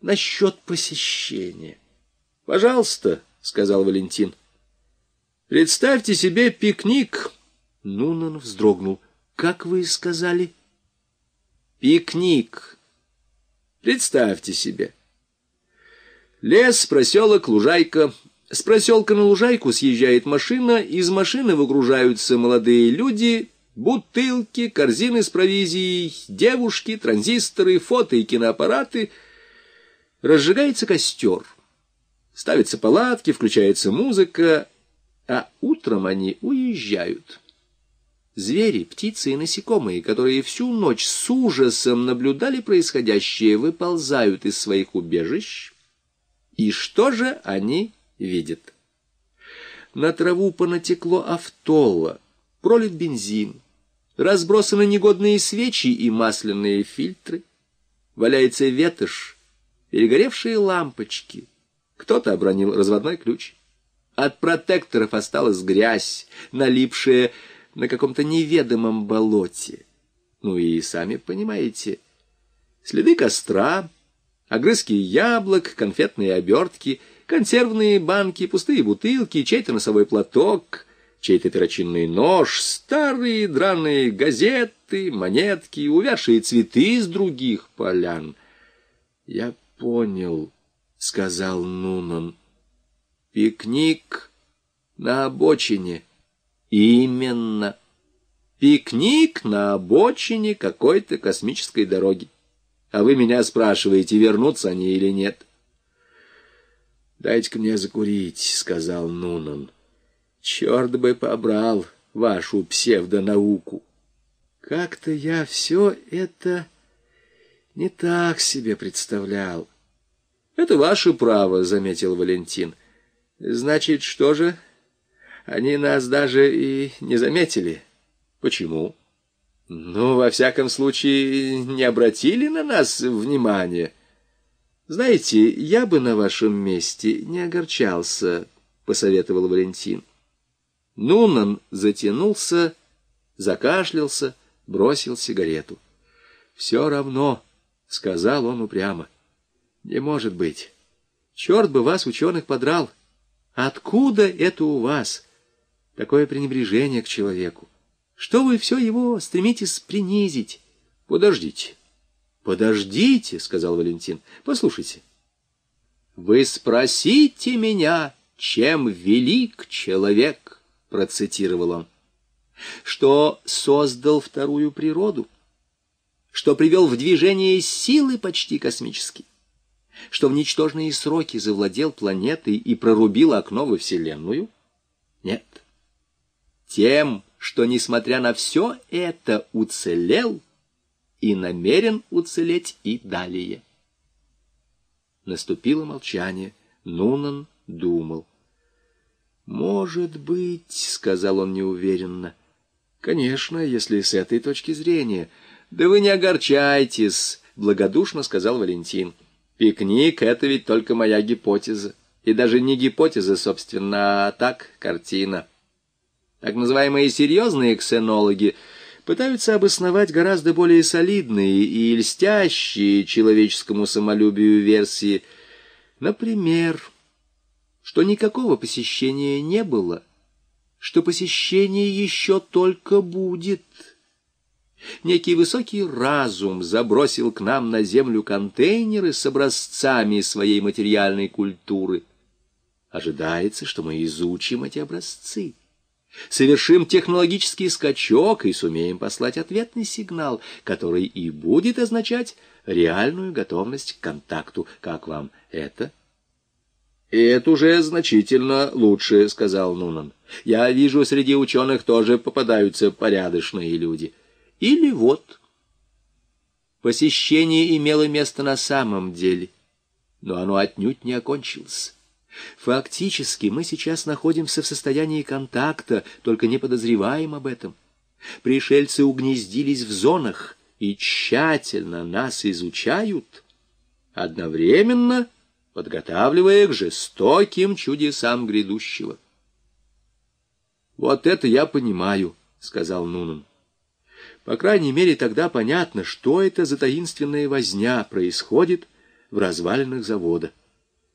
насчет посещения. Пожалуйста, — сказал Валентин. Представьте себе пикник. Нунан вздрогнул. Как вы сказали? Пикник. Представьте себе. Лес, проселок, лужайка. С проселка на лужайку съезжает машина, из машины выгружаются молодые люди, бутылки, корзины с провизией, девушки, транзисторы, фото и киноаппараты. Разжигается костер. Ставятся палатки, включается музыка, а утром они уезжают. Звери, птицы и насекомые, которые всю ночь с ужасом наблюдали происходящее, выползают из своих убежищ. И что же они видят? На траву понатекло автолла, пролит бензин, разбросаны негодные свечи и масляные фильтры, валяется ветошь, перегоревшие лампочки, кто-то обронил разводной ключ. От протекторов осталась грязь, налипшая на каком-то неведомом болоте. Ну и сами понимаете, следы костра, огрызки яблок, конфетные обертки, консервные банки, пустые бутылки, чей-то носовой платок, чей-то перочинный нож, старые драные газеты, монетки, увядшие цветы из других полян. Я понял — сказал Нунан. «Пикник на обочине». «Именно. Пикник на обочине какой-то космической дороги. А вы меня спрашиваете, вернутся они или нет». «Дайте-ка мне закурить», — сказал Нунан. «Черт бы побрал вашу псевдонауку. Как-то я все это не так себе представлял». Это ваше право, заметил Валентин. Значит, что же? Они нас даже и не заметили. Почему? Ну, во всяком случае, не обратили на нас внимания. Знаете, я бы на вашем месте не огорчался, посоветовал Валентин. Нунан затянулся, закашлялся, бросил сигарету. Все равно, сказал он упрямо. Не может быть. Черт бы вас, ученых, подрал. Откуда это у вас? Такое пренебрежение к человеку. Что вы все его стремитесь принизить? Подождите. Подождите, сказал Валентин. Послушайте. Вы спросите меня, чем велик человек, процитировал он. Что создал вторую природу? Что привел в движение силы почти космические? что в ничтожные сроки завладел планетой и прорубил окно во Вселенную? Нет. Тем, что, несмотря на все это, уцелел и намерен уцелеть и далее. Наступило молчание. Нунан думал. «Может быть», — сказал он неуверенно. «Конечно, если с этой точки зрения». «Да вы не огорчайтесь», — благодушно сказал Валентин. Пикник — это ведь только моя гипотеза. И даже не гипотеза, собственно, а так картина. Так называемые серьезные ксенологи пытаются обосновать гораздо более солидные и льстящие человеческому самолюбию версии. Например, что никакого посещения не было, что посещение еще только будет — Некий высокий разум забросил к нам на землю контейнеры с образцами своей материальной культуры. Ожидается, что мы изучим эти образцы, совершим технологический скачок и сумеем послать ответный сигнал, который и будет означать реальную готовность к контакту. Как вам это? — это уже значительно лучше, — сказал Нунан. — Я вижу, среди ученых тоже попадаются порядочные люди. — или вот. Посещение имело место на самом деле, но оно отнюдь не окончилось. Фактически мы сейчас находимся в состоянии контакта, только не подозреваем об этом. Пришельцы угнездились в зонах и тщательно нас изучают, одновременно подготавливая к жестоким чудесам грядущего. «Вот это я понимаю», — сказал Нунан. По крайней мере, тогда понятно, что это за таинственная возня происходит в развалинах завода.